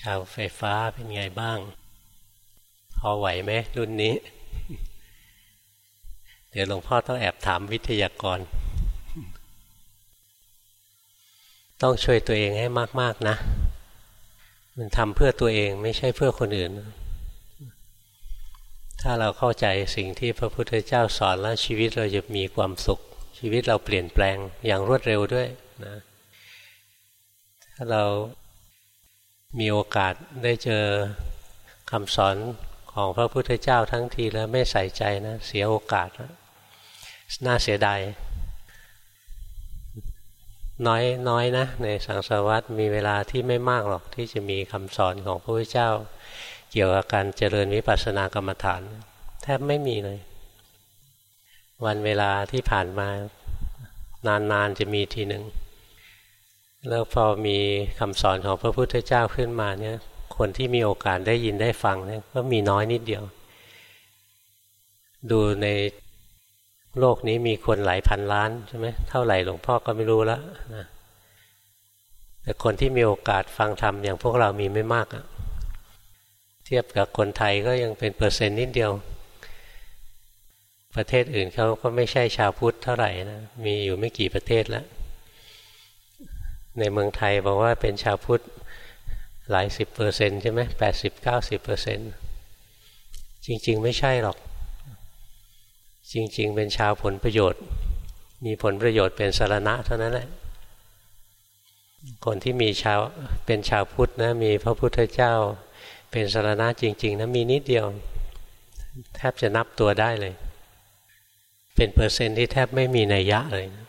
ชาวไฟฟ้าเป็นไงบ้าง พอไหวไหมรุ่นนี้ เดี๋ยวหลวงพ่อต้องแอบถามวิทยากร ต้องช่วยตัวเองให้มาก ๆ นะ มันทำเพื่อตัวเองไม่ใช่เพื่อคนอื่น ถ้าเราเข้าใจสิ่งที่พระพุทธเจ้าสอนแล้วชีวิตเราจะมีความสุข ชีวิตเราเปลี่ยนแปลงอย่างรวดเร็วด้วยนะถ้าเรา มีโอกาสได้เจอคำสอนของพระพุทธเจ้าทั้งทีแล้วไม่ใส่ใจนะเสียโอกาสนะน่าเสียดายน้อยน้อยนะ ในสังสารวัตรมีเวลาที่ไม่มากหรอกที่จะมีคำสอนของพระพุทธเจ้า เกี่ยวกับการเจริญวิปัสสนากรรมฐาน แทบไม่มีเลย วันเวลาที่ผ่านมานานๆจะมีทีหนึ่ง แล้วพอมีคำสอนของพระพุทธเจ้าขึ้นมาเนี่ย คนที่มีโอกาสได้ยินได้ฟังเนี่ยก็มีน้อยนิดเดียว ดูในโลกนี้มีคนหลายพันล้านใช่ไหมเท่าไหร่หลวงพ่อก็ไม่รู้แล้วนะแต่คนที่มีโอกาสฟังธรรมอย่างพวกเรามีไม่มากอะเทียบกับคนไทยก็ยังเป็นเปอร์เซ็นต์นิดเดียว ประเทศอื่นเขาก็ไม่ใช่ชาวพุทธเท่าไหร่นะมีอยู่ไม่กี่ประเทศแล้ว ในเมืองไทยบอกว่าเป็นชาวพุทธหลายสิบเปอร์เซ็นต์ใช่ไหมแปดสิบเก้าสิบเปอร์เซ็นต์จริง ๆ ไม่ใช่หรอก จริง ๆ เป็นชาวผลประโยชน์ มีผลประโยชน์เป็นสารณะเท่านั้นแหละ คนที่มีชาวเป็นชาวพุทธนะมีพระพุทธเจ้า เป็นสารณะจริง ๆนะมีนิดเดียว แทบจะนับตัวได้เลย เป็นเปอร์เซ็นต์ที่แทบไม่มีนัยยะเลยนะ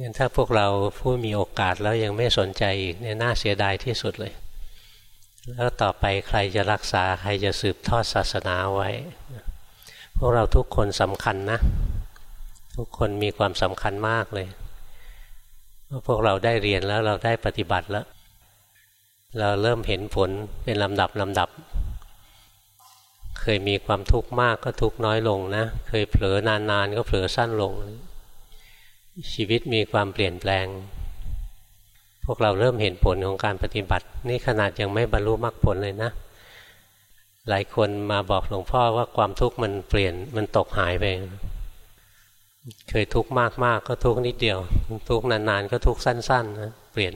งั้นถ้าพวกเราผู้มีโอกาสแล้วยังไม่สนใจอีกเนี่ยน่าเสียดายที่สุดเลย แล้วต่อไปใครจะรักษาใครจะสืบทอดศาสนาไว้ พวกเราทุกคนสำคัญนะ ทุกคนมีความสำคัญมากเลยพวกเราได้เรียนแล้วเราได้ปฏิบัติแล้ว เราเริ่มเห็นผลเป็นลำดับลำดับ เคยมีความทุกข์มากก็ทุกข์น้อยลงนะ เคยเผลอนานๆก็เผลอสั้นลง ชีวิตมีความเปลี่ยนแปลง พวกเราเริ่มเห็นผลของการปฏิบัติ นี่ขนาดยังไม่บรรลุมรรคผลเลยนะ หลายคนมาบอกหลวงพ่อว่าความทุกข์มันเปลี่ยนมันตกหายไป เคยทุกข์มากๆกก็ทุกข์นิดเดียว ทุกข์นานๆ ก็ทุกข์สั้นๆนะเปลี่ยน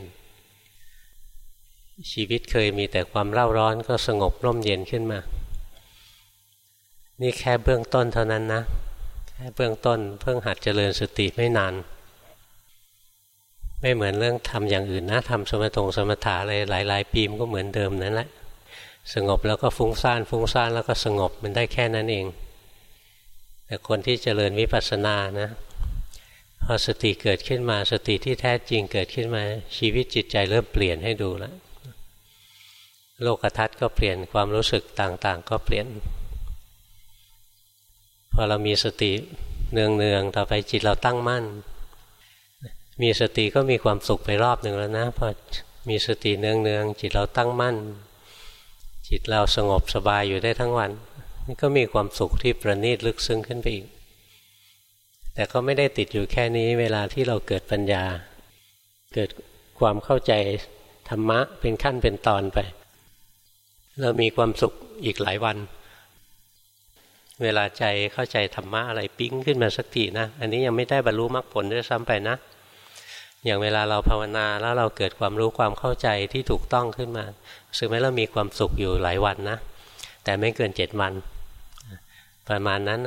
ชีวิตเคยมีแต่ความเร่าร้อนก็สงบร่มเย็นขึ้นมา นี่แค่เบื้องต้นเท่านั้นนะ เบื้องต้นเพิ่งหัดเจริญสติไม่นาน ไม่เหมือนเรื่องทำอย่างอื่นนะทำสมถงสมถะอะไรหลาย ๆ ปีมก็เหมือนเดิมนั่นแหละ สงบแล้วก็ฟุ้งซ่านฟุ้งซ่านแล้วก็สงบมันได้แค่นั้นเอง แต่คนที่เจริญวิปัสสนานะพอสติเกิดขึ้นมาสติที่แท้จริงเกิดขึ้นมา ชีวิตจิตใจเริ่มเปลี่ยนให้ดูแล้วโลกทัศน์ก็เปลี่ยนความรู้สึกต่างๆ ก็เปลี่ยน พอเรามีสติเนืองๆต่อไปจิตเราตั้งมั่น มีสติก็มีความสุขไปรอบหนึ่งแล้วนะพอมีสติเนืองๆจิตเราตั้งมั่น จิตเราสงบสบายอยู่ได้ทั้งวันนี่ก็มีความสุขที่ประณีตลึกซึ้งขึ้นไปอีก แต่ก็ไม่ได้ติดอยู่แค่นี้ เวลาที่เราเกิดปัญญา เกิดความเข้าใจธรรมะเป็นขั้นเป็นตอนไป เรามีความสุขอีกหลายวัน เวลาใจเข้าใจธรรมะอะไรปิ้งขึ้นมาสักทีนะ อันนี้ยังไม่ได้บรรลุมรรคผลด้วยซ้ำไปนะ อย่างเวลาเราภาวนาแล้วเราเกิดความรู้ความเข้าใจที่ถูกต้องขึ้นมาซึ่งแม้เรามีความสุขอยู่หลายวันนะ แต่ไม่เกินเจ็ดวัน ประมาณนั้น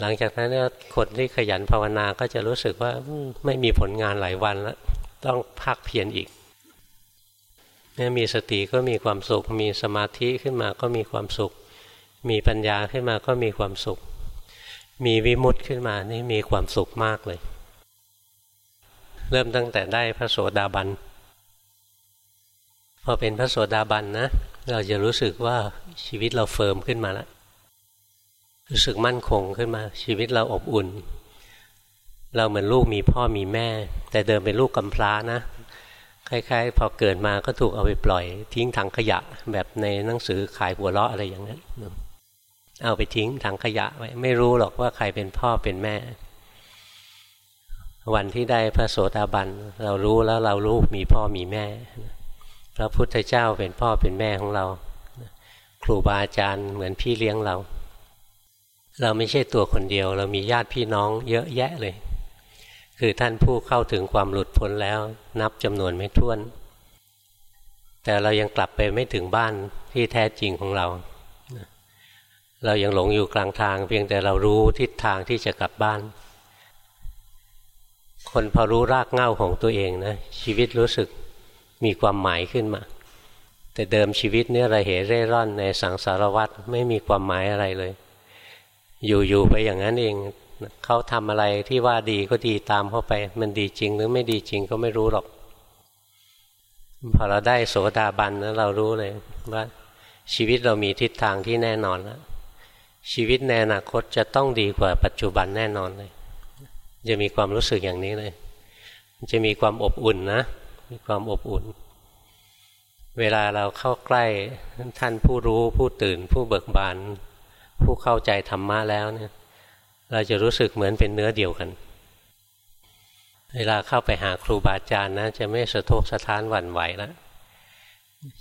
หลังจากนั้นคนที่ขยันภาวนาก็จะรู้สึกว่าไม่มีผลงานหลายวันแล้ว ต้องพักเพียรอีกเนี่ยมีสติก็มีความสุข มีสมาธิขึ้นมาก็มีความสุข มีปัญญาขึ้นมาก็มีความสุข มีวิมุตต์ขึ้นมานี่มีความสุขมากเลย เริ่มตั้งแต่ได้พระโสดาบันพอเป็นพระโสดาบันนะ เราจะรู้สึกว่าชีวิตเราเฟิร์มขึ้นมาแล้วรู้สึกมั่นคงขึ้นมา ชีวิตเราอบอุ่น เราเหมือนลูกมีพ่อมีแม่ แต่เดิมเป็นลูกกำพร้านะคล้ายๆ พอเกิดมาก็ถูกเอาไปปล่อยทิ้งถังขยะ แบบในหนังสือขายหัวเราะอะไรอย่างนั้น เอาไปทิ้งถังขยะไว้ไม่รู้หรอกว่าใครเป็นพ่อเป็นแม่ วันที่ได้พระโสดาบันเรารู้แล้วเรารู้มีพ่อมีแม่ พระพุทธเจ้าเป็นพ่อเป็นแม่ของเรา ครูบาอาจารย์เหมือนพี่เลี้ยงเรา เราไม่ใช่ตัวคนเดียว เรามีญาติพี่น้องเยอะแยะเลย คือท่านผู้เข้าถึงความหลุดพ้นแล้ว นับจำนวนไม่ถ้วน แต่เรายังกลับไปไม่ถึงบ้านที่แท้จริงของเรา เรายังหลงอยู่กลางทาง เพียงแต่เรารู้ทิศทางที่จะกลับบ้าน คนพอรู้รากเหง้าของตัวเองนะชีวิตรู้สึกมีความหมายขึ้นมา แต่เดิมชีวิตเนี่ยระเหเร่ร่อนในสังสารวัฏไม่มีความหมายอะไรเลย อยู่ๆไปอย่างนั้นเองเขาทำอะไรที่ว่าดีก็ดีตามเข้าไป มันดีจริงหรือไม่ดีจริงก็ไม่รู้หรอกพอเราได้โสดาบันแล้วเรารู้เลยว่าชีวิตเรามีทิศทางที่แน่นอนแล้ว ชีวิตในอนาคตจะต้องดีกว่าปัจจุบันแน่นอนเลย จะมีความรู้สึกอย่างนี้เลย จะมีความอบอุ่นนะ มีความอบอุ่น เวลาเราเข้าใกล้ท่านผู้รู้ผู้ตื่น ผู้เบิกบาน ผู้เข้าใจธรรมะแล้วเนี่ย เราจะรู้สึกเหมือนเป็นเนื้อเดียวกัน เวลาเข้าไปหาครูบาอาจารย์นะ จะไม่สะทกสะท้านหวั่นไหวแล้ว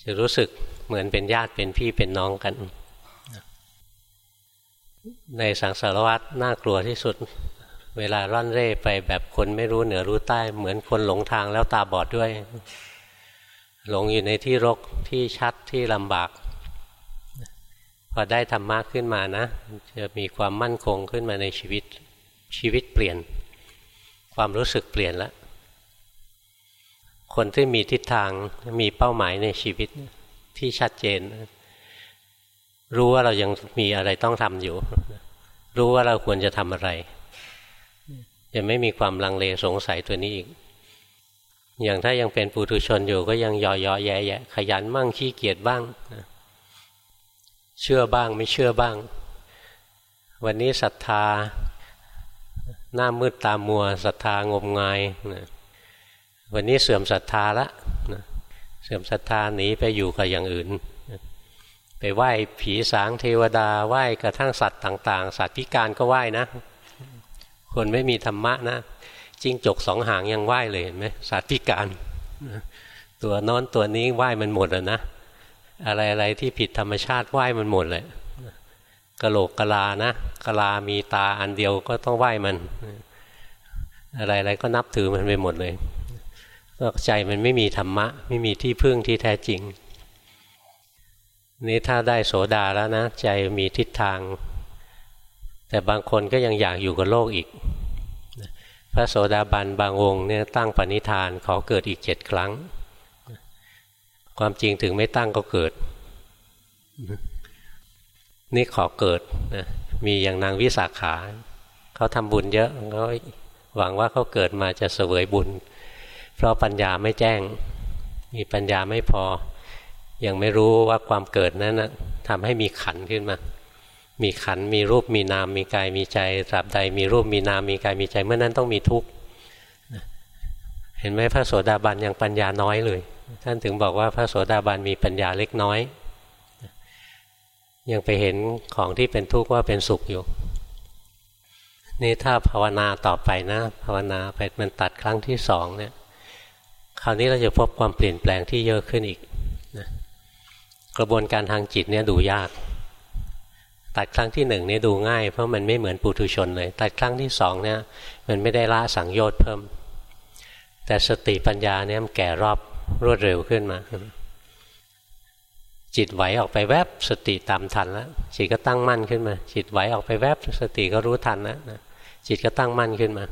จะรู้สึกเหมือนเป็นญาติเป็นพี่เป็นน้องกัน ในสังสารวัตรน่ากลัวที่สุด เวลาร่อนเร่ไปแบบคนไม่รู้เหนือรู้ใต้ เหมือนคนหลงทางแล้วตาบอดด้วย หลงอยู่ในที่รกที่ชัดที่ลำบาก พอได้ธรรมะขึ้นมานะ จะมีความมั่นคงขึ้นมาในชีวิตชีวิตเปลี่ยน ความรู้สึกเปลี่ยนแล้วคนที่มีทิศทางมีเป้าหมายในชีวิตที่ชัดเจน รู้ว่าเรายังมีอะไรต้องทำอยู่ รู้ว่าเราควรจะทำอะไรจะไม่มีความลังเลสงสัยตัวนี้อีก อย่างถ้ายังเป็นปุถุชนอยู่ก็ยังย่อยๆแย่ๆขยันบ้างขี้เกียจบ้างเชื่อบ้างไม่เชื่อบ้าง วันนี้ศรัทธา หน้ามืดตามัวศรัทธางมงายวันนี้เสื่อมศรัทธาละเสื่อมศรัทธาหนีไปอยู่กับอย่างอื่น ไปไหว้ผีสางเทวดาไหว้กระทั่งสัตว์ต่าง ๆ สัตว์พิการก็ไหว้นะ คนไม่มีธรรมะนะจิ้งจกสองหางยังไหว้เลยเห็นไหมสัตว์พิการตัวนอนตัวนี้ไหว้มันหมดแล้วนะอะไรอะไรที่ผิดธรรมชาติไหว้มันหมดเลยกะโหลกกะลานะกะลามีตาอันเดียวก็ต้องไหว้มัน อะไรอะไรก็นับถือมันไปหมดเลยก็ใจมันไม่มีธรรมะ ไม่มีที่พึ่งที่แท้จริง นี่ถ้าได้โสดาแล้วนะ ใจมีทิศทาง แต่บางคนก็ยังอยากอยู่กับโลกอีก พระโสดาบันบางองค์เนี่ยตั้งปณิธานขอเกิดอีกเจ็ดครั้ง ความจริงถึงไม่ตั้งก็เกิด นี่ขอเกิดนะมีอย่างนางวิสาขาเขาทำบุญเยอะเขาหวังว่าเขาเกิดมาจะเสวยบุญ เพราะปัญญาไม่แจ้ง มีปัญญาไม่พอ ยังไม่รู้ว่าความเกิดนั้นนะทำให้มีขันขึ้นมา มีขันมีรูปมีนาม มีกายมีใจตราบใดมีรูปมีนามมีกายมีใจเมื่อนั้นต้องมีทุกข์เห็นไหมพระโสดาบันยังปัญญาน้อยเลย ท่านถึงบอกว่าพระโสดาบันมีปัญญาเล็กน้อย ยังไปเห็นของที่เป็นทุกข์ว่าเป็นสุขอยู่ นี่ถ้าภาวนาต่อไปนะ ภาวนาไปมันตัดครั้งที่สองเนี่ย คราวนี้เราจะพบความเปลี่ยนแปลงที่เยอะขึ้นอีก กระบวนการทางจิตเนี่ยดูยาก ตัดครั้งที่หนึ่งนี่ดูง่าย เพราะมันไม่เหมือนปุถุชนเลย ตัดครั้งที่สองเนี่ยมันไม่ได้ละสังโยชน์เพิ่ม แต่สติปัญญาเนี่ยมันแก่รอบรวดเร็วขึ้นมา จิตไหวออกไปแวบสติตามทันแล้วจิตก็ตั้งมั่นขึ้นมา จิตไหวออกไปแวบสติก็รู้ทันแล้วจิตก็ตั้งมั่นขึ้นมา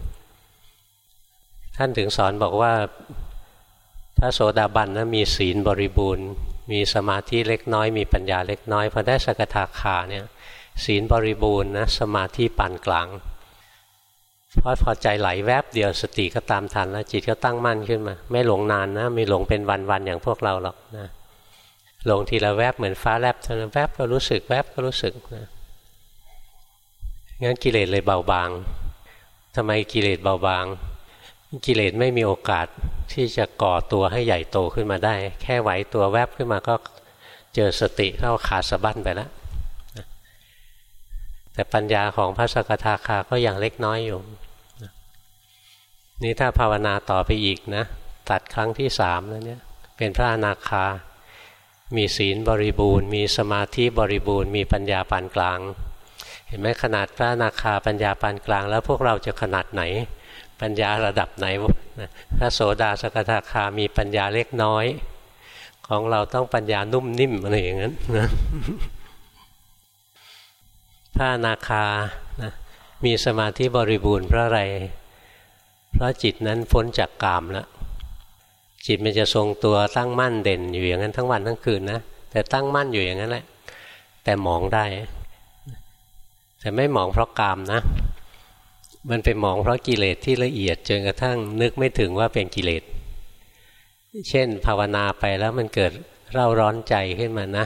ท่านถึงสอนบอกว่าพระโสดาบันนะมีศีลบริบูรณ์ มีสมาธิเล็กน้อย มีปัญญาเล็กน้อยพอได้สกทาคาเนี่ยศีลบริบูรณ์นะสมาธิปานกลางพอพอใจไหลแวบเดียวสติก็ตามทันแล้วจิตก็ตั้งมั่นขึ้นมา ไม่หลงนานนะไม่หลงเป็นวันๆอย่างพวกเราหรอกนะหลงทีละแวบเหมือนฟ้าแลบเท่านั้นแวบก็รู้สึกแวบก็รู้สึกนะงั้นกิเลสเลยเบาบางทำไมกิเลสเบาบาง กิเลสไม่มีโอกาสที่จะก่อตัวให้ใหญ่โตขึ้นมาได้ แค่ไหวตัวแวบขึ้นมาก็เจอสติเข้าขาสะบั้นไปแล้วแต่ปัญญาของพระสกทาคาก็ยังเล็กน้อยอยู่นี่ถ้าภาวนาต่อไปอีกนะ ตัดครั้งที่สามแล้วเนี่ย เป็นพระอนาคา มีศีลบริบูรณ์ มีสมาธิบริบูรณ์ มีปัญญาปานกลาง เห็นไหมขนาดพระอนาคาปัญญาปานกลาง แล้วพวกเราจะขนาดไหน ปัญญาระดับไหนพระโสดาสกทาคามีปัญญาเล็กน้อย ของเราต้องปัญญานุ่มนิ่มอะไรอย่างนั้นนะพระนาคานะมีสมาธิบริบูรณ์เพราะอะไร เพราะจิตนั้นพ้นจากกามแล้วจิตมันจะทรงตัวตั้งมั่นเด่นอยู่อย่างนั้นทั้งวันทั้งคืนนะแต่ตั้งมั่นอยู่อย่างนั้นแหละแต่มองได้ แต่ไม่มองเพราะกามนะ มันไปมองเพราะกิเลสที่ละเอียดจนกระทั่งนึกไม่ถึงว่าเป็นกิเลส เช่น ภาวนาไปแล้วมันเกิดเร่าร้อนใจขึ้นมานะ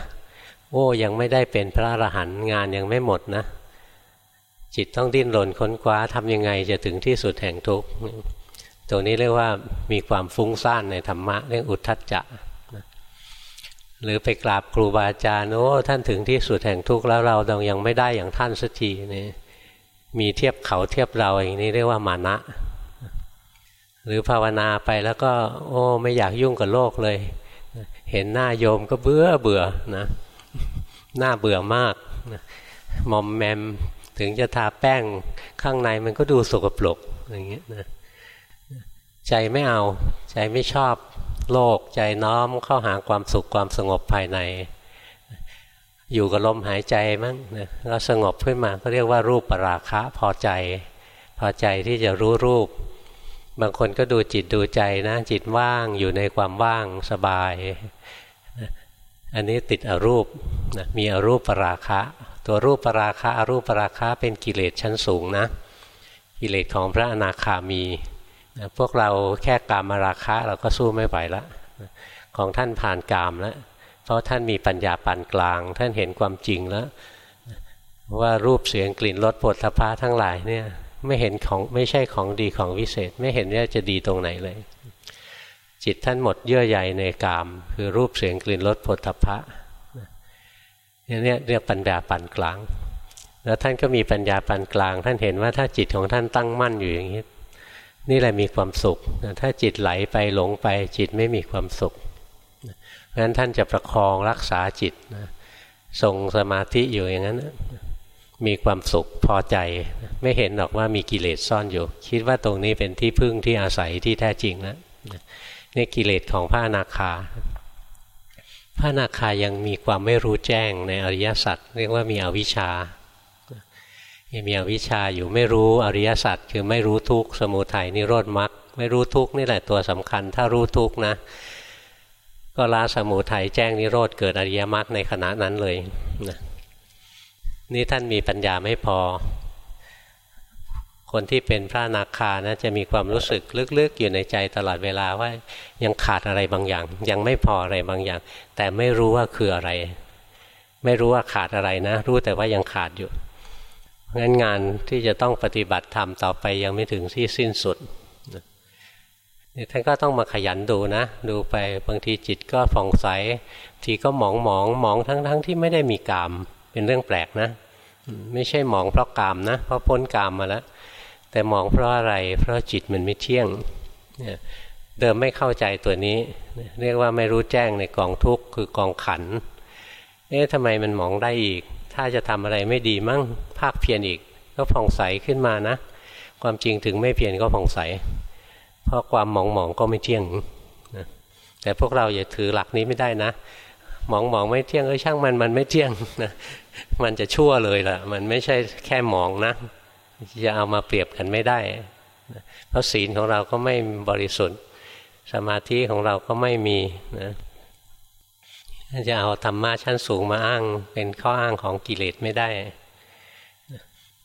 โอ้ยังไม่ได้เป็นพระอรหันต์งานยังไม่หมดนะ จิตต้องดิ้นรนค้นคว้าทำยังไงจะถึงที่สุดแห่งทุกข์ตรงนี้เรียกว่ามีความฟุ้งซ่านในธรรมะเรื่องอุทธัจจะหรือไปกราบครูบาอาจารย์โอ้ท่านถึงที่สุดแห่งทุกข์แล้วเราดองยังไม่ได้อย่างท่านสักทีนี่ มีเทียบเขาเทียบเราอย่างนี้เรียกว่ามานะ หรือภาวนาไปแล้วก็ โอ้ไม่อยากยุ่งกับโลกเลย เห็นหน้าโยมก็เบื่อเบื่อนะหน่าเบื่อมากมอมแมมถึงจะทาแป้งข้างในมันก็ดูสกปรกอย่างเงี้ยนะใจไม่เอาใจไม่ชอบโลกใจน้อมเข้าหาความสุขความสงบภายใน อยู่กับลมหายใจมั้งนะก็สงบขึ้นมาก็เรียกว่ารูปปราคะพอใจ พอใจที่จะรู้รูป บางคนก็ดูจิตดูใจนะ จิตว่างอยู่ในความว่างสบาย อันนี้ติดอรูปนะมีอรูปปราคะ ตัวรูปปราคะอรูปปราคะเป็นกิเลสชั้นสูงนะ กิเลสของพระอนาคามีนะพวกเราแค่กามราคะเราก็สู้ไม่ไหวละของท่านผ่านกามแล้ว เพราะท่านมีปัญญาปานกลาง ท่านเห็นความจริงแล้ว ว่ารูปเสียงกลิ่นรสผลทพะทั้งหลายเนี่ยไม่เห็นของไม่ใช่ของดีของวิเศษ ไม่เห็นว่าจะดีตรงไหนเลย จิตท่านหมดเยื่อใยในกาม คือรูปเสียงกลิ่นรสผลทพะนี่ยเรียกปัญญาปานกลาง แล้วท่านก็มีปัญญาปานกลาง ท่านเห็นว่าถ้าจิตของท่านตั้งมั่นอยู่อย่างนี้นี่แหละมีความสุข ถ้าจิตไหลไปหลงไปจิตไม่มีความสุข เพราะฉะนั้นท่านจะประคองรักษาจิตทรงสมาธิอยู่อย่างนั้นมีความสุขพอใจ ไม่เห็นหรอกว่ามีกิเลสซ่อนอยู่ คิดว่าตรงนี้เป็นที่พึ่งที่อาศัยที่แท้จริงนะนี่กิเลสของพระอนาคา พระอนาคายังมีความไม่รู้แจ้งในอริยสัจเรียกว่ามีอวิชชายังมีอวิชชาอยู่ไม่รู้อริยสัจคือไม่รู้ทุกข์สมุทัยนิโรธมรรคไม่รู้ทุกข์นี่แหละตัวสำคัญ ถ้ารู้ทุกข์นะ ก็ละสมุทัยแจ้งนิโรธเกิดอริยมรรคในขณะนั้นเลยนะนี่ท่านมีปัญญาไม่พอ คนที่เป็นพระนาคานะจะมีความรู้สึกลึกๆอยู่ในใจตลอดเวลาว่ายังขาดอะไรบางอย่าง ยังไม่พออะไรบางอย่าง แต่ไม่รู้ว่าคืออะไร ไม่รู้ว่าขาดอะไรนะ รู้แต่ว่ายังขาดอยู่งั้นงานที่จะต้องปฏิบัติธรรมต่อไปยังไม่ถึงที่สิ้นสุด ท่านก็ต้องมาขยันดูนะ ดูไปบางทีจิตก็ผ่องใส ทีก็หมองหมองหมองทั้งๆทที่ไม่ได้มีกาม เป็นเรื่องแปลกนะ ไม่ใช่หมองเพราะกามนะ เพราะพ้นกามมาแล้ว แต่มองเพราะอะไร เพราะจิตมันไม่เที่ยง เดิมไม่เข้าใจตัวนี้ เรียกว่าไม่รู้แจ้งในกองทุกข์คือกองขัน เอ๊ะทำไมมันมองได้อีก ถ้าจะทำอะไรไม่ดีมั่งภาคเพียรอีก ก็ผ่องใสขึ้นมานะ ความจริงถึงไม่เพียรก็ผ่องใส เพราะความหมองหมองก็ไม่เที่ยงนะแต่พวกเราอย่าถือหลักนี้ไม่ได้นะ หมองหมองไม่เที่ยงเออช่างมันมันไม่เที่ยงนะมันจะชั่วเลยล่ะ มันไม่ใช่แค่หมองนะจะเอามาเปรียบกันไม่ได้เพราะศีลของเราก็ไม่บริสุทธิ์ สมาธิของเราก็ไม่มีนะจะเอาธรรมะชั้นสูงมาอ้างเป็นข้ออ้างของกิเลสไม่ได้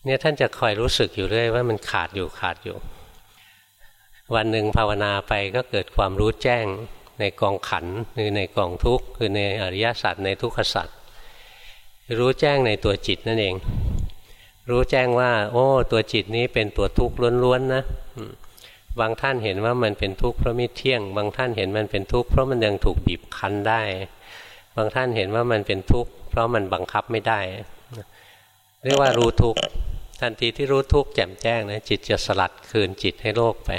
เนี่ยท่านจะคอยรู้สึกอยู่เรื่อยว่ามันขาดอยู่ขาดอยู่ วันหนึ่งภาวนาไปก็เกิดความรู้แจ้งในกองขันหรือในกองทุกข์คือในอริยสัจในทุกขสัจรู้แจ้งในตัวจิตนั่นเอง รู้แจ้งว่า โอ้ ตัวจิตนี้เป็นตัวทุกข์ล้วนๆนะบางท่านเห็นว่ามันเป็นทุกข์เพราะไม่เที่ยง บางท่านเห็นมันเป็นทุกข์เพราะมันยังถูกบีบคั้นได้ บางท่านเห็นว่ามันเป็นทุกข์เพราะมันบังคับไม่ได้ เรียกว่ารู้ทุกข์ทันทีที่รู้ทุกข์แจ่มแจ้งนะจิตจะสลัดคืนจิตให้โลกไป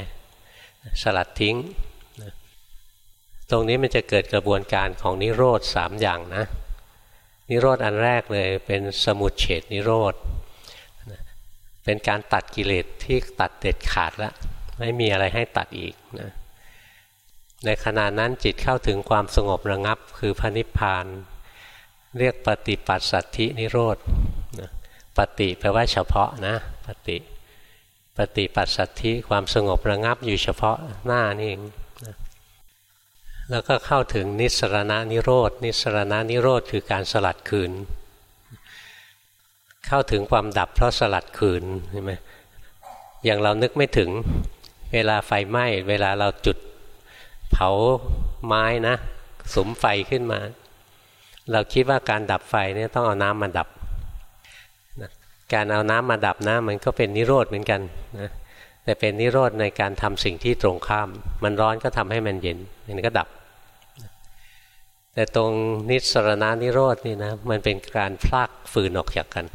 สลัดทิ้ง ตรงนี้มันจะเกิดกระบวนการของนิโรธสามอย่างนะ นิโรธอันแรกเลยเป็นสมุดเฉดนิโรธ เป็นการตัดกิเลสที่ตัดเด็ดขาดแล้ว ไม่มีอะไรให้ตัดอีกนะในขณะนั้นจิตเข้าถึงความสงบระงับคือพระนิพพาน เรียกปฏิปัสสัทธินิโรธปฏิแปลว่าเฉพาะนะปฏิ ปฏิปัสสัทธิความสงบระงับอยู่เฉพาะหน้านี่เองแล้วก็เข้าถึงนิสรณนิโรธนิสรณนิโรธคือการสลัดคืน เข้าถึงความดับเพราะสลัดคืนใช่ไหมอย่างเรานึกไม่ถึงเวลาไฟไหม้เวลาเราจุดเผาไม้นะสมไฟขึ้นมา เราคิดว่าการดับไฟเนี่ยต้องเอาน้ำมาดับ การเอาน้ำมาดับนะมันก็เป็นนิโรธเหมือนกันนะแต่เป็นนิโรธในการทำสิ่งที่ตรงข้าม มันร้อนก็ทำให้มันเย็นมันก็ดับ แต่ตรงนิสรณานิโรธนี่นะมันเป็นการพลากฟืนออกจากกัน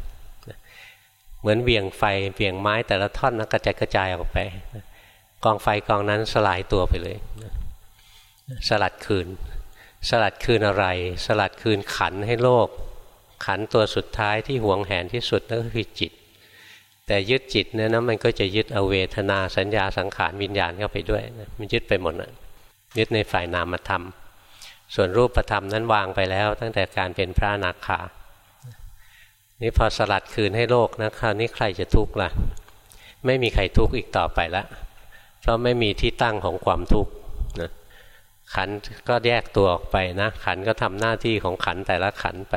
เหมือนเวียงไฟเวียงไม้แต่ละท่อนนะกระจายกระจายออกไปกองไฟกองนั้นสลายตัวไปเลยสลัดคืน สลัดคืนอะไร สลัดคืนขันให้โลก ขันตัวสุดท้ายที่หวงแหนที่สุดนั่นก็คือจิต แต่ยึดจิตเนี่ยนะมันก็จะยึดเอาเวทนาสัญญาสังขารวิญญาณเข้าไปด้วยมันยึดไปหมดนะยึดในฝ่ายนามธรรมส่วนรูปธรรมนั้นวางไปแล้ว ตั้งแต่การเป็นพระนาคา นี่พอสลัดคืนให้โลกนะคราวนี้ใครจะทุกข์ล่ะ ไม่มีใครทุกข์อีกต่อไปละเพราะไม่มีที่ตั้งของความทุกข์นะขันก็แยกตัวออกไปนะ ขันก็ทำหน้าที่ของขันแต่ละขันไป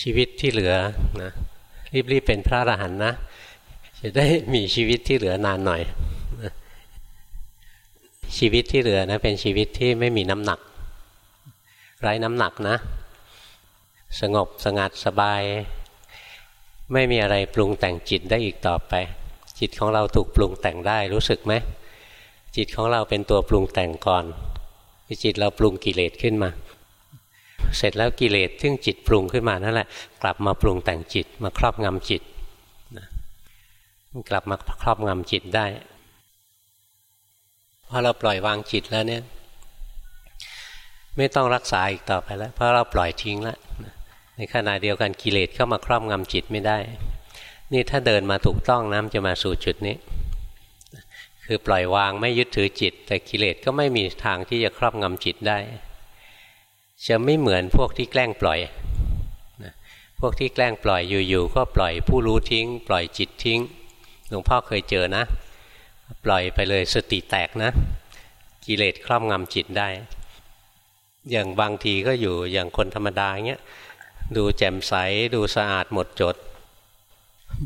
ชีวิตที่เหลือนะรีบๆเป็นพระอรหันต์นะ จะได้มีชีวิตที่เหลือนานหน่อย ชีวิตที่เหลือนะเป็นชีวิตที่ไม่มีน้ำหนัก ไร้น้ำหนักนะ สงบสงัดสบาย ไม่มีอะไรปรุงแต่งจิตได้อีกต่อไป จิตของเราถูกปรุงแต่งได้รู้สึกไหม จิตของเราเป็นตัวปรุงแต่งก่อนจิตเราปรุงกิเลสขึ้นมา เสร็จแล้วกิเลสซึ่งจิตปรุงขึ้นมานั่นแหละ กลับมาปรุงแต่งจิตมาครอบงำจิตกลับมาครอบงำจิตได้พอเราปล่อยวางจิตแล้วเนี่ย ไม่ต้องรักษาอีกต่อไปแล้ว เพราะเราปล่อยทิ้งแล้วในขณะเดียวกันกิเลสเข้ามาครอบงำจิตไม่ได้ นี่ถ้าเดินมาถูกต้องน้ำจะมาสู่จุดนี้ คือปล่อยวางไม่ยึดถือจิต แต่กิเลสก็ไม่มีทางที่จะครอบงำจิตได้ จะไม่เหมือนพวกที่แกล้งปล่อยพวกที่แกล้งปล่อยอยู่ๆก็ปล่อยผู้รู้ทิ้ง ปล่อยจิตทิ้งหลวงพ่อเคยเจอนะ ปล่อยไปเลยสติแตกนะ กิเลสครอบงำจิตได้ อย่างบางทีก็อยู่อย่างคนธรรมดาเงี้ยดูแจ่มใสดูสะอาดหมดจด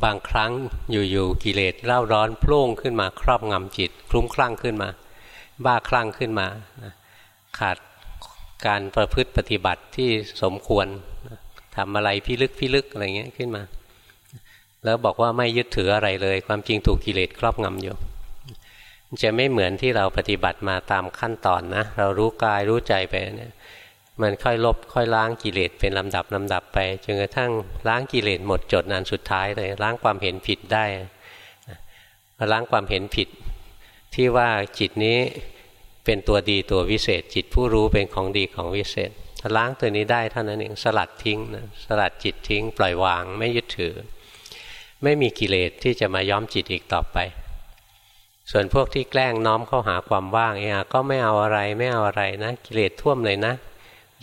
บางครั้งอยู่ๆกิเลสเล่าร้อนโพล่งขึ้นมาครอบงำจิต คลุ้มคลั่งขึ้นมา บ้าคลั่งขึ้นมา ขาด การประพฤติปฏิบัติที่สมควรทำอะไรพิลึกพิลึกอะไรเงี้ยขึ้นมา แล้วบอกว่าไม่ยึดถืออะไรเลย ความจริงถูกกิเลสครอบงำอยู่จะไม่เหมือนที่เราปฏิบัติมาตามขั้นตอนนะ เรารู้กายรู้ใจไปเนี่ยมันค่อยลบค่อยล้างกิเลสเป็นลำดับลำดับไปจนกระทั่งล้างกิเลสหมดจดนานสุดท้ายเลยล้างความเห็นผิดได้ล้างความเห็นผิด ที่ว่าจิตนี้ เป็นตัวดีตัววิเศษ จิตผู้รู้เป็นของดีของวิเศษล้างตัวนี้ได้เท่านั้นเองสลัดทิ้งนะสลัดจิตทิ้ง ปล่อยวางไม่ยึดถือ ไม่มีกิเลสที่จะมาย้อมจิตอีกต่อไป ส่วนพวกที่แกล้งน้อมเข้าหาความว่างเองก็ไม่เอาอะไรไม่เอาอะไรนะกิเลสท่วมเลยนะ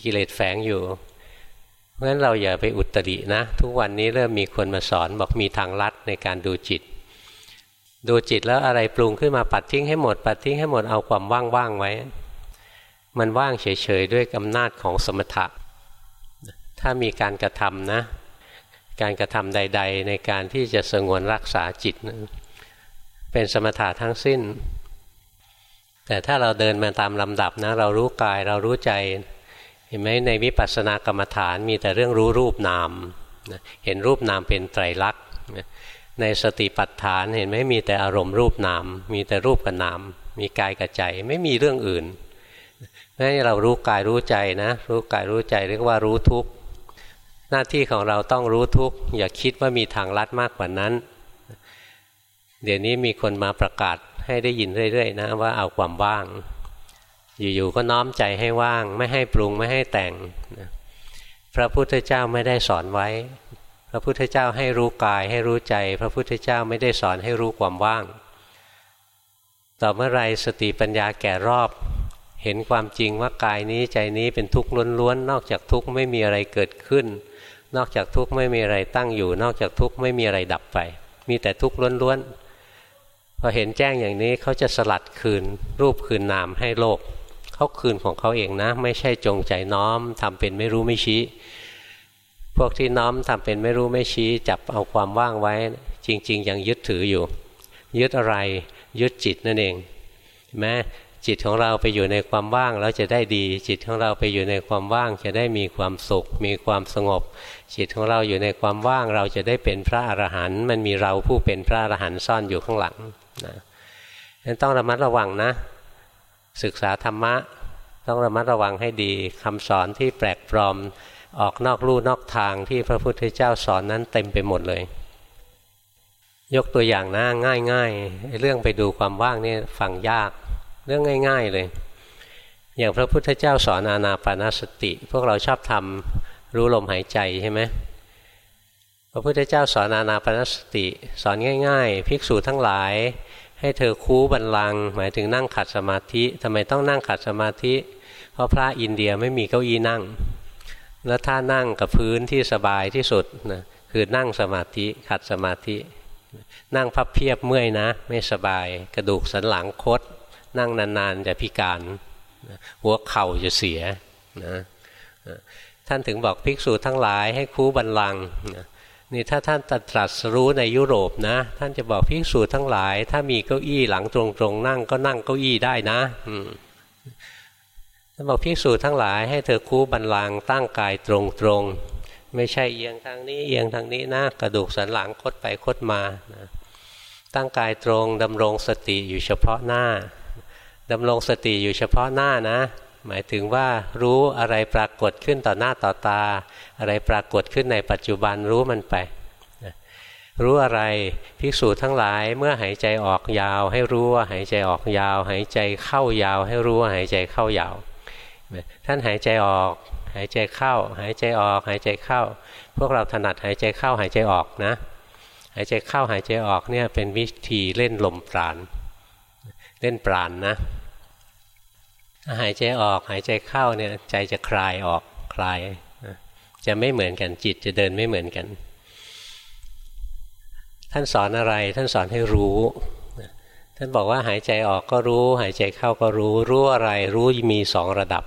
กิเลสแฝงอยู่เพราะฉะนั้นเราอย่าไปอุตรินะ ทุกวันนี้เริ่มมีคนมาสอนบอกมีทางลัดในการดูจิต ดูจิตแล้วอะไรปรุงขึ้นมาปัดทิ้งให้หมด ปัดทิ้งให้หมดเอาความว่างๆไว้ มันว่างเฉยๆด้วยอำนาจของสมถะ ถ้ามีการกระทำนะ การกระทำใด ๆ ในการที่จะสงวนรักษาจิตนะเป็นสมถะทั้งสิ้น แต่ถ้าเราเดินมาตามลำดับนะ เรารู้กายเรารู้ใจ เห็นไหมในวิปัสสนากรรมฐานมีแต่เรื่องรู้รูปนาม เห็นรูปนามเป็นไตรลักษณ ในสติปัฏฐานเห็นไหมมีแต่อารมณ์รูปนาม มีแต่รูปกับนาม มีกายกับใจไม่มีเรื่องอื่นนั่นเรารู้กายรู้ใจนะ รู้กายรู้ใจเรียกว่ารู้ทุกหน้าที่ของเราต้องรู้ทุกอย่าคิดว่ามีทางลัดมากกว่านั้น เดี๋ยวนี้มีคนมาประกาศให้ได้ยินเรื่อยๆนะว่าเอาความว่าง อยู่ๆก็น้อมใจให้ว่าง ไม่ให้ปรุงไม่ให้แต่ง พระพุทธเจ้าไม่ได้สอนไว้ ระพุทธเจ้าให้รู้กายให้รู้ใจ พระพุทธเจ้าไม่ได้สอนให้รู้ความว่าง ต่อเมื่อไรสติปัญญาแก่รอบ เห็นความจริงว่ากายนี้ใจนี้เป็นทุกข์ล้วนๆนอกจากทุกข์ไม่มีอะไรเกิดขึ้น นอกจากทุกข์ไม่มีอะไรตั้งอยู่ นอกจากทุกข์ไม่มีอะไรดับไป มีแต่ทุกข์ล้วนๆพอเห็นแจ้งอย่างนี้เขาจะสลัดคืน รูปคืนนามให้โลกเขาคืนของเขาเองนะ ไม่ใช่จงใจน้อมทำเป็นไม่รู้ไม่ชี้ พวกที่น้อมทำเป็นไม่รู้ไม่ชี้จับเอาความว่างไว้ จริง ๆ ยังยึดถืออยู่ ยึดอะไร ยึดจิตนั่นเองแม้จิตของเราไปอยู่ในความว่างแล้วจะได้ดี จิตของเราไปอยู่ในความว่างจะได้มีความสุข มีความสงบ จิตของเราอยู่ในความว่างเราจะได้เป็นพระอรหันต์มันมีเราผู้เป็นพระอรหันต์ซ่อนอยู่ข้างหลังนะนั้นต้องระมัดระวังนะ ศึกษาธรรมะ ต้องระมัดระวังให้ดีคำสอนที่แปลกปลอม ออกนอกลู่นอกทางที่พระพุทธเจ้าสอนนั้นเต็มไปหมดเลย ยกตัวอย่างนะง่ายๆเรื่องไปดูความว่างนี่ฟังยากเรื่องง่าย ๆเลย อย่างพระพุทธเจ้าสอนอานาปานสติ พวกเราชอบทำรู้ลมหายใจใช่ไหมพระพุทธเจ้าสอนอานาปานสติ สอนง่าย ๆ ภิกษุทั้งหลาย ให้เธอคูบันลัง หมายถึงนั่งขัดสมาธิทำไมต้องนั่งขัดสมาธิ เพราะพระอินเดียไม่มีเก้าอี้นั่ง แล้วถ้านั่งกับพื้นที่สบายที่สุดนะคือนั่งสมาธิขัดสมาธิ นั่งพับเพียบเมื่อยนะ ไม่สบายกระดูกสันหลังคด นั่งนานๆจะพิการ หัวเข่าจะเสียนะท่านถึงบอกภิกษุทั้งหลายให้คูบันลังนะนี่ถ้าท่านตรัสรู้ในยุโรปนะ ท่านจะบอกภิกษุทั้งหลาย ถ้ามีเก้าอี้หลังตรงๆนั่งก็นั่งเก้าอี้ได้นะท่าน บอกภิกษุทั้งหลายให้เธอคู่บันลังตั้งกายตรงๆไม่ใช่เอียงทางนี้เอียงทางนี้นะกระดูกสันหลังคดไปคดมานะตั้งกายตรงดำรงสติอยู่เฉพาะหน้าดำรงสติอยู่เฉพาะหน้านะ หมายถึงว่ารู้อะไรปรากฏขึ้นต่อหน้าต่อตา อะไรปรากฏขึ้นในปัจจุบันรู้มันไปรู้อะไรภิกษุทั้งหลายเมื่อหายใจออกยาว ให้รู้ว่าหายใจออกยาว หายใจเข้ายาว ให้รู้ว่าหายใจเข้ายาว ท่านหายใจออก หายใจเข้า หายใจออก หายใจเข้า พวกเราถนัดหายใจเข้าหายใจออกนะ หายใจเข้าหายใจออกเนี่ยเป็นวิธีเล่นลมปราณเล่นปราณนนะหายใจออกหายใจเข้าเนี่ยใจจะคลายออกคลาย จะไม่เหมือนกันจิตจะเดินไม่เหมือนกัน ท่านสอนอะไรท่านสอนให้รู้ ท่านบอกว่าหายใจออกก็รู้ หายใจเข้าก็รู้ รู้อะไรรู้มีสองระดับ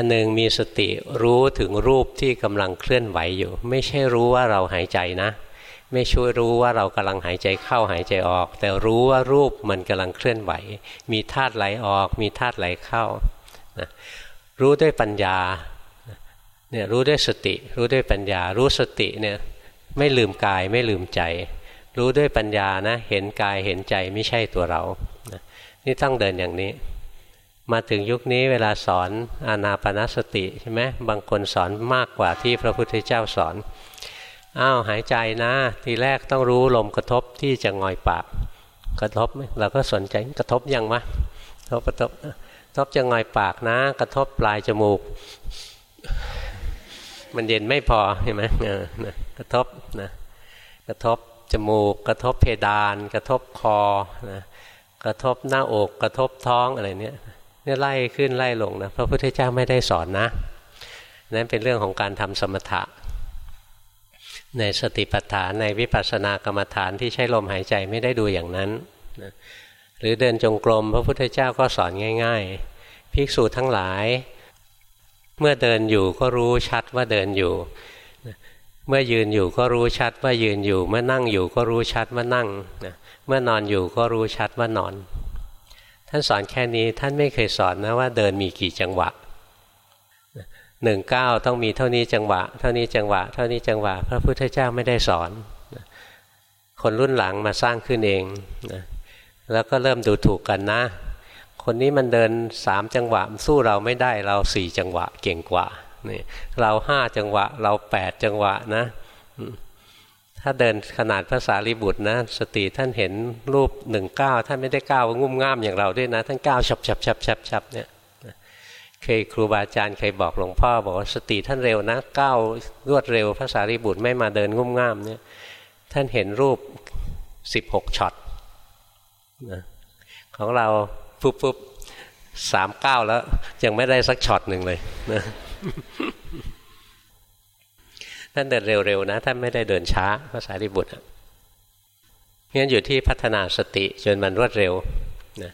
อันหนึ่งมีสติรู้ถึงรูปที่กำลังเคลื่อนไหวอยู่ ไม่ใช่รู้ว่าเราหายใจนะ ไม่ช่วยรู้ว่าเรากำลังหายใจเข้าหายใจออก แต่รู้ว่ารูปมันกำลังเคลื่อนไหว มีธาตุไหลออก มีธาตุไหลเข้านะรู้ด้วยปัญญาเนี่ยรู้ด้วยสติ รู้ด้วยปัญญา รู้สติเนี่ยไม่ลืมกายไม่ลืมใจ รู้ด้วยปัญญานะ เห็นกายเห็นใจไม่ใช่ตัวเรานะนี่ต้องเดินอย่างนี้ มาถึงยุคนี้เวลาสอนอานาปนาสติใช่ไหมบางคนสอนมากกว่าที่พระพุทธเจ้าสอนอ้าวหายใจนะ ทีแรกต้องรู้ลมกระทบที่จะงอยปาก กระทบเราก็สนใจกระทบยังวะกระทบกระทบกระทบจะงอยปากนะ กระทบปลายจมูก มันเย็นไม่พอเห็นไหมกระทบนะกระทบจมูก กระทบเพดาน กระทบคอนะกระทบหน้าอก กระทบท้องอะไรเนี้ย เนี่ยไล่ขึ้นไล่ลงนะพระพุทธเจ้าไม่ได้สอนนะนั่นเป็นเรื่องของการทำสมถะ ในสติปัฏฐานในวิปัสสนากรรมฐานที่ใช้ลมหายใจไม่ได้ดูอย่างนั้นนะหรือเดินจงกรมพระพุทธเจ้าก็สอนง่าย ๆ ภิกษุทั้งหลาย เมื่อเดินอยู่ก็รู้ชัดว่าเดินอยู่ เมื่อยืนอยู่ก็รู้ชัดว่ายืนอยู่ เมื่อนั่งอยู่ก็รู้ชัดว่านั่งเมื่อนอนอยู่ก็รู้ชัดว่านอน ท่านสอนแค่นี้ท่านไม่เคยสอนนะว่าเดินมีกี่จังหวะหนึ่งเก้าต้องมีเท่านี้จังหวะ เท่านี้จังหวะ เท่านี้จังหวะ พระพุทธเจ้าไม่ได้สอน คนรุ่นหลังมาสร้างขึ้นเองแล้วก็เริ่มดูถูกกันนะ คนนี้มันเดินสามจังหวะสู้เราไม่ได้เราสี่จังหวะเก่งกว่านี่เราห้าจังหวะ เราแปดจังหวะนะ ถ้าเดินขนาดภาษาลิบุตรนะ สติท่านเห็นรูปหนึ่งเก้าท่านไม่ได้ก้าวงุ่มง่ามอย่างเราด้วยนะ ท่านก้าวฉับฉับฉับฉับฉับเนี่ยเคยครูบาอาจารย์เคยบอกหลวงพ่อบอกว่าสติท่านเร็วนะก้าวรวดเร็วพระสารีบุตรไม่มาเดินงุ่มง่ามเนี่ยท่านเห็นรูปสิบหกช็อตนะของเราปุ๊บปุ๊บสามก้าวแล้ว ยังไม่ได้สักช็อตหนึ่งเลยนะ ท่านเดินเร็วๆนะท่านไม่ได้เดินช้าพระสารีบุตรงั้นอยู่ที่พัฒนาสติจนมันรวดเร็วนะ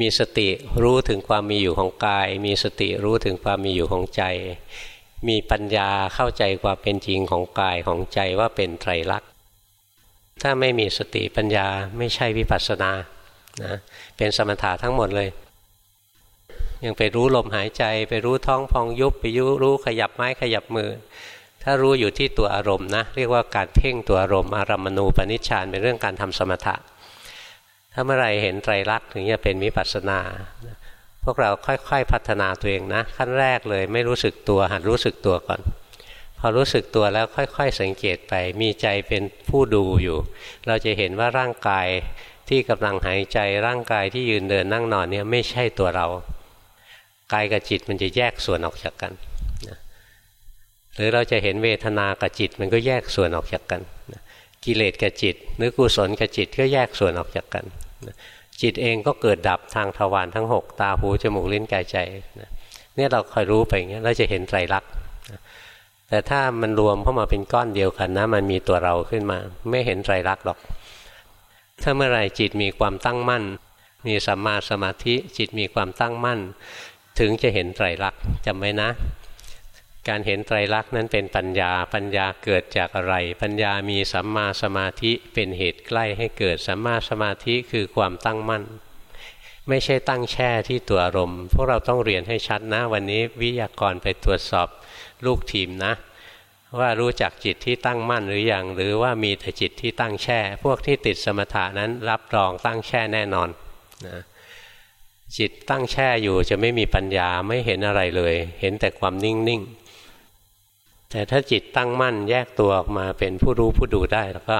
มีสติรู้ถึงความมีอยู่ของกาย มีสติรู้ถึงความมีอยู่ของใจ มีปัญญาเข้าใจความเป็นจริงของกายของใจว่าเป็นไตรลักษณ์ถ้าไม่มีสติปัญญาไม่ใช่วิปัสสนานะเป็นสมถะทั้งหมดเลย ยังไปรู้ลมหายใจ ไปรู้ท้องพองยุบไปยุรู้ขยับไม้ขยับมือ ถ้ารู้อยู่ที่ตัวอารมณ์นะเรียกว่าการเพ่งตัวอารมณ์อารมณูปนิชฌานเป็นเรื่องการทำสมถะ ถ้าเมื่อไรเห็นไตรลักษณ์ถึงจะเป็นวิปัสสนา พวกเราค่อยๆพัฒนาตัวเองนะขั้นแรกเลยไม่รู้สึกตัวหัดรู้สึกตัวก่อน พอรู้สึกตัวแล้วค่อยๆสังเกตไป มีใจเป็นผู้ดูอยู่ เราจะเห็นว่าร่างกายที่กำลังหายใจร่างกายที่ยืนเดินนั่งนอนเนี่ยไม่ใช่ตัวเรากายกับจิตมันจะแยกส่วนออกจากกัน หรือเราจะเห็นเวทนากับจิตมันก็แยกส่วนออกจากกันกิเลสกับจิตหรือกุศลกับจิตก็แยกส่วนออกจากกัน จิตเองก็เกิดดับทางทวารทั้ง 6 ตาหูจมูกลิ้นกายใจเนี่ยเราคอยรู้ไปอย่างเงี้ยเราจะเห็นไตรลักษณ์แต่ถ้ามันรวมเข้ามาเป็นก้อนเดียวกันนะมันมีตัวเราขึ้นมา ไม่เห็นไตรลักษณ์หรอก ถ้าเมื่อไรจิตมีความตั้งมั่น มีสัมมาสมาธิจิตมีความตั้งมั่น ถึงจะเห็นไตรลักษณ์จำไว้นะ การเห็นไตรลักษณ์นั้นเป็นปัญญา ปัญญาเกิดจากอะไร ปัญญามีสัมมาสมาธิเป็นเหตุใกล้ให้เกิดสัมมาสมาธิคือความตั้งมั่น ไม่ใช่ตั้งแช่ที่ตัวอารมณ์ พวกเราต้องเรียนให้ชัดนะ วันนี้วิทยากรไปตรวจสอบลูกทีมนะ ว่ารู้จักจิตที่ตั้งมั่นหรืออยังหรือว่ามีแต่จิตที่ตั้งแช่ พวกที่ติดสมถะนั้นรับรองตั้งแช่แน่นอนนะจิตตั้งแช่อยู่จะไม่มีปัญญาไม่เห็นอะไรเลย เห็นแต่ความนิ่งๆ แต่ถ้าจิตตั้งมั่นแยกตัวออกมาเป็นผู้รู้ผู้ดูได้แล้วก็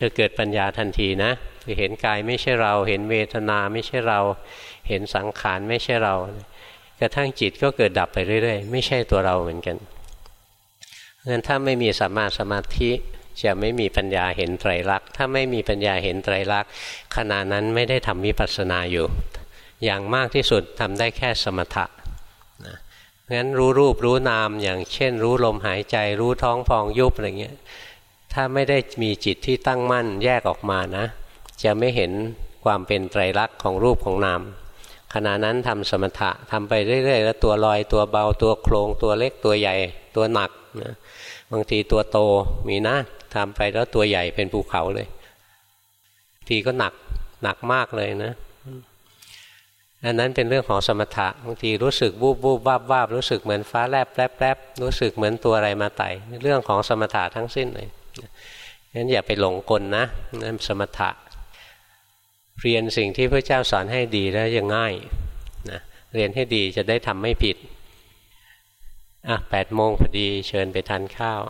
จะเกิดปัญญาทันทีนะคือเห็นกายไม่ใช่เรา เห็นเวทนาไม่ใช่เรา เห็นสังขารไม่ใช่เรา กระทั่งจิตก็เกิดดับไปเรื่อย ๆ ไม่ใช่ตัวเราเหมือนกันงั้นถ้าไม่มีสัมมาสมาธิจะไม่มีปัญญาเห็นไตรลักษณ์ถ้าไม่มีปัญญาเห็นไตรลักษณ์ขณะนั้นไม่ได้ทำวิปัสสนาอยู่ อย่างมากที่สุดทำได้แค่สมถะ งั้นรู้รูปรู้นามอย่างเช่น รู้ลมหายใจรู้ท้องพองยุบอะไรเงี้ยถ้าไม่ได้มีจิตที่ตั้งมั่นแยกออกมานะ จะไม่เห็นความเป็นไตรลักษณ์ของรูปของนามขณะนั้นทำสมถะทำไปเรื่อยๆ แล้วตัวลอยตัวเบาตัวโครงตัวเล็กตัวใหญ่ตัวหนักนะบางทีตัวโตมีนะทำไปแล้วตัวใหญ่เป็นภูเขาเลย ทีก็หนักหนักมากเลยนะ อันนั้นเป็นเรื่องของสมถะบางทีรู้สึกวูบวูบวาบวาบรู้สึกเหมือนฟ้าแลบแลบแลบรู้สึกเหมือนตัวอะไรมาไต่เรื่องของสมถะทั้งสิ้นเลยงั้นอย่าไปหลงกลนะนั่นสมถะ เรียนสิ่งที่พระเจ้าสอนให้ดีแล้วยังง่ายนะเรียนให้ดีจะได้ทำไม่ผิดอะแปดโมงพอดีเชิญไปทานข้าว